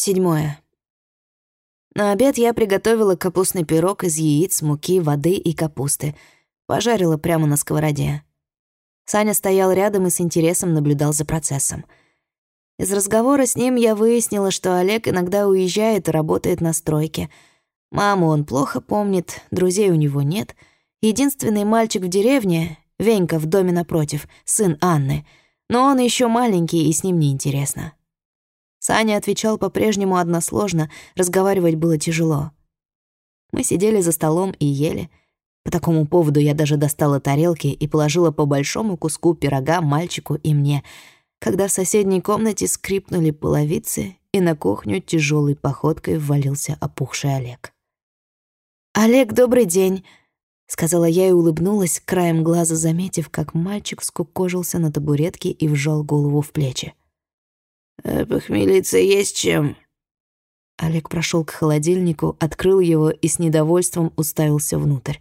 Седьмое. На обед я приготовила капустный пирог из яиц, муки, воды и капусты. Пожарила прямо на сковороде. Саня стоял рядом и с интересом наблюдал за процессом. Из разговора с ним я выяснила, что Олег иногда уезжает и работает на стройке. Маму он плохо помнит, друзей у него нет. Единственный мальчик в деревне — Венька в доме напротив, сын Анны. Но он еще маленький, и с ним неинтересно. Саня отвечал по-прежнему односложно, разговаривать было тяжело. Мы сидели за столом и ели. По такому поводу я даже достала тарелки и положила по большому куску пирога мальчику и мне, когда в соседней комнате скрипнули половицы, и на кухню тяжелой походкой ввалился опухший Олег. «Олег, добрый день!» — сказала я и улыбнулась, краем глаза заметив, как мальчик скукожился на табуретке и вжал голову в плечи. А похмелиться есть чем?» Олег прошел к холодильнику, открыл его и с недовольством уставился внутрь.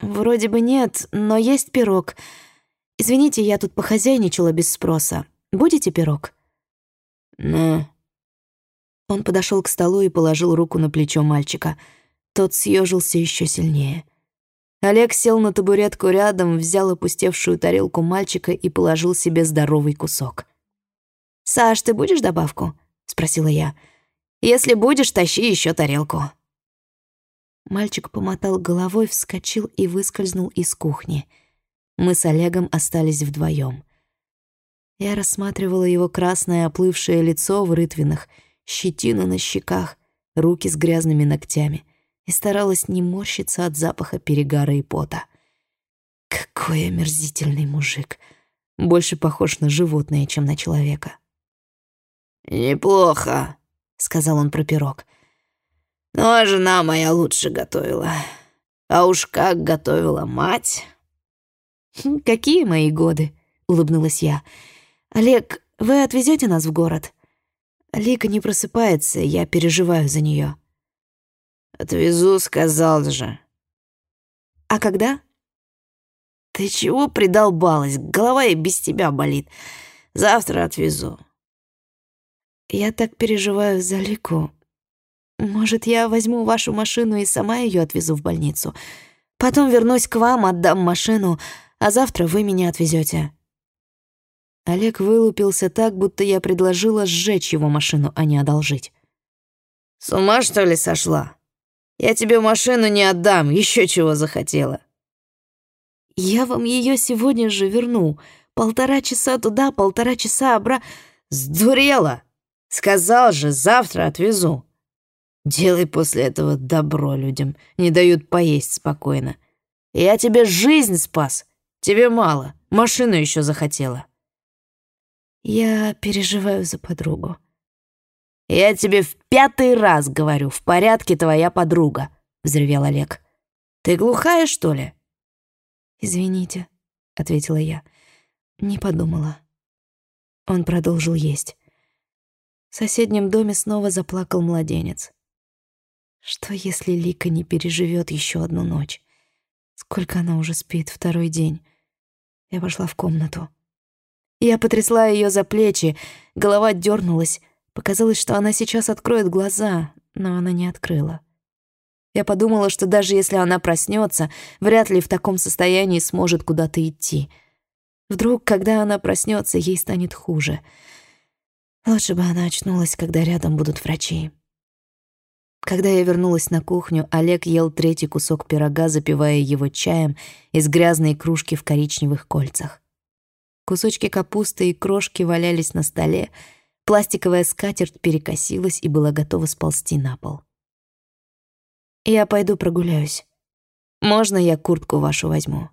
«Вроде бы нет, но есть пирог. Извините, я тут похозяйничала без спроса. Будете пирог?» «Ну?» Он подошел к столу и положил руку на плечо мальчика. Тот съежился еще сильнее. Олег сел на табуретку рядом, взял опустевшую тарелку мальчика и положил себе здоровый кусок. «Саш, ты будешь добавку?» — спросила я. «Если будешь, тащи еще тарелку». Мальчик помотал головой, вскочил и выскользнул из кухни. Мы с Олегом остались вдвоем. Я рассматривала его красное оплывшее лицо в рытвинах, щетину на щеках, руки с грязными ногтями и старалась не морщиться от запаха перегара и пота. Какой омерзительный мужик. Больше похож на животное, чем на человека. «Неплохо», — сказал он про пирог. «Ну, а жена моя лучше готовила. А уж как готовила мать!» «Хм, «Какие мои годы?» — улыбнулась я. «Олег, вы отвезете нас в город?» Лика не просыпается, я переживаю за нее. «Отвезу», — сказал же. «А когда?» «Ты чего придолбалась? Голова и без тебя болит. Завтра отвезу». Я так переживаю за Лику. Может, я возьму вашу машину и сама ее отвезу в больницу. Потом вернусь к вам, отдам машину, а завтра вы меня отвезете. Олег вылупился так, будто я предложила сжечь его машину, а не одолжить. «С ума, что ли, сошла? Я тебе машину не отдам, еще чего захотела». «Я вам ее сегодня же верну. Полтора часа туда, полтора часа обратно...» «Сдурела!» Сказал же, завтра отвезу. Делай после этого добро людям, не дают поесть спокойно. Я тебе жизнь спас. Тебе мало, машину еще захотела. Я переживаю за подругу. Я тебе в пятый раз говорю, в порядке твоя подруга, взревел Олег. Ты глухая, что ли? Извините, ответила я. Не подумала. Он продолжил есть. В соседнем доме снова заплакал младенец. Что, если Лика не переживет еще одну ночь? Сколько она уже спит, второй день? Я пошла в комнату. Я потрясла ее за плечи, голова дернулась. Показалось, что она сейчас откроет глаза, но она не открыла. Я подумала, что даже если она проснется, вряд ли в таком состоянии сможет куда-то идти. Вдруг, когда она проснется, ей станет хуже — Лучше бы она очнулась, когда рядом будут врачи. Когда я вернулась на кухню, Олег ел третий кусок пирога, запивая его чаем из грязной кружки в коричневых кольцах. Кусочки капусты и крошки валялись на столе, пластиковая скатерть перекосилась и была готова сползти на пол. «Я пойду прогуляюсь. Можно я куртку вашу возьму?»